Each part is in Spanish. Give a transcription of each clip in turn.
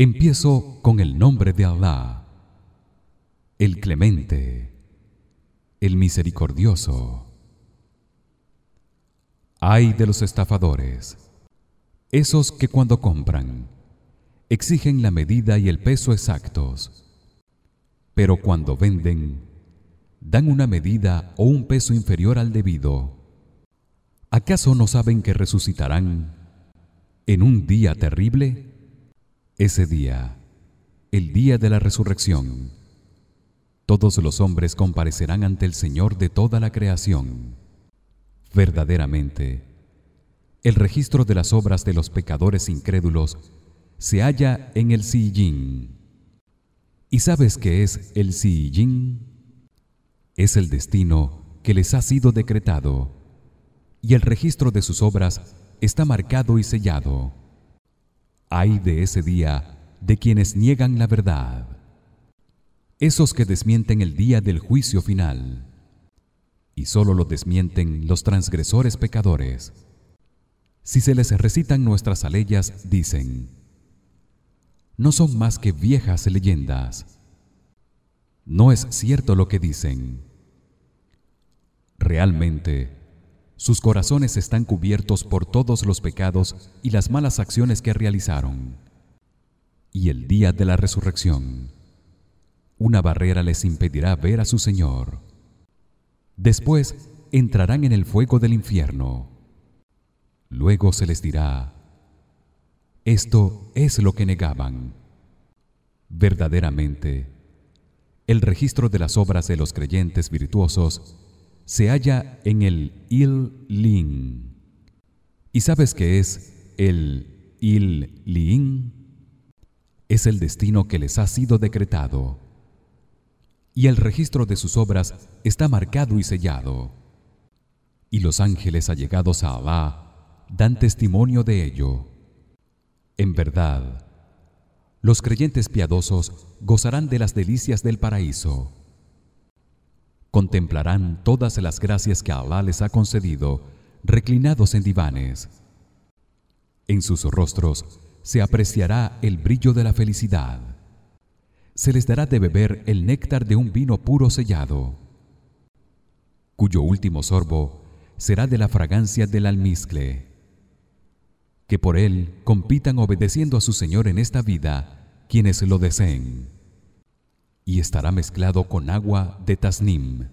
Empiezo con el nombre de Allah, el Clemente, el Misericordioso. Ay de los estafadores, esos que cuando compran exigen la medida y el peso exactos, pero cuando venden dan una medida o un peso inferior al debido. ¿Acaso no saben que resucitarán en un día terrible? Ese día, el día de la resurrección, todos los hombres comparecerán ante el Señor de toda la creación. Verdaderamente, el registro de las obras de los pecadores incrédulos se halla en el Sijin. ¿Y sabes qué es el Sijin? Es el destino que les ha sido decretado y el registro de sus obras está marcado y sellado. Hay de ese día de quienes niegan la verdad. Esos que desmienten el día del juicio final. Y solo lo desmienten los transgresores pecadores. Si se les recitan nuestras aleyas, dicen: No son más que viejas leyendas. No es cierto lo que dicen. Realmente sus corazones están cubiertos por todos los pecados y las malas acciones que realizaron. Y el día de la resurrección, una barrera les impedirá ver a su Señor. Después entrarán en el fuego del infierno. Luego se les dirá: Esto es lo que negaban. Verdaderamente, el registro de las obras de los creyentes virtuosos se halla en el Il Lin. ¿Y sabes qué es el Il Lin? Es el destino que les ha sido decretado. Y el registro de sus obras está marcado y sellado. Y los ángeles allegados a Alá dan testimonio de ello. En verdad, los creyentes piadosos gozarán de las delicias del paraíso contemplarán todas las gracias que Allah les ha concedido reclinados en divanes. En sus rostros se apreciará el brillo de la felicidad. Se les dará de beber el néctar de un vino puro sellado cuyo último sorbo será de la fragancia del almizcle. Que por él compitan obedeciendo a su Señor en esta vida quienes lo deseen y estará mezclado con agua de tasnim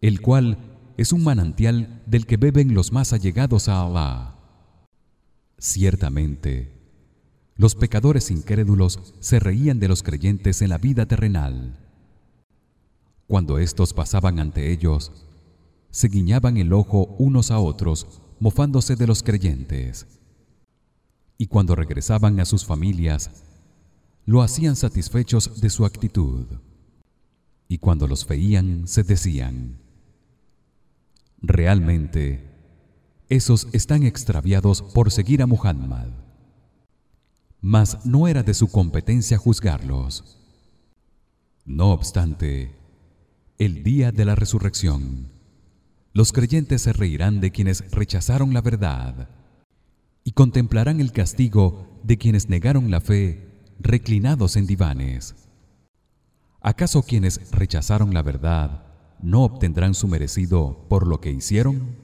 el cual es un manantial del que beben los más allegados a Allah ciertamente los pecadores incrédulos se reían de los creyentes en la vida terrenal. Cuando éstos pasaban ante ellos se guiñaban el ojo unos a otros mofándose de los creyentes. Y cuando regresaban a sus familias lo hacían satisfechos de su actitud. Y cuando los veían se decían realmente esos están extraviados por seguir a Muhammad. Mas no era de su competencia juzgarlos. No obstante el día de la resurrección los creyentes se reirán de quienes rechazaron la verdad y contemplarán el castigo de quienes negaron la fe reclinados en divanes. ¿Acaso quienes rechazaron la verdad no obtendrán su merecido por lo que hicieron?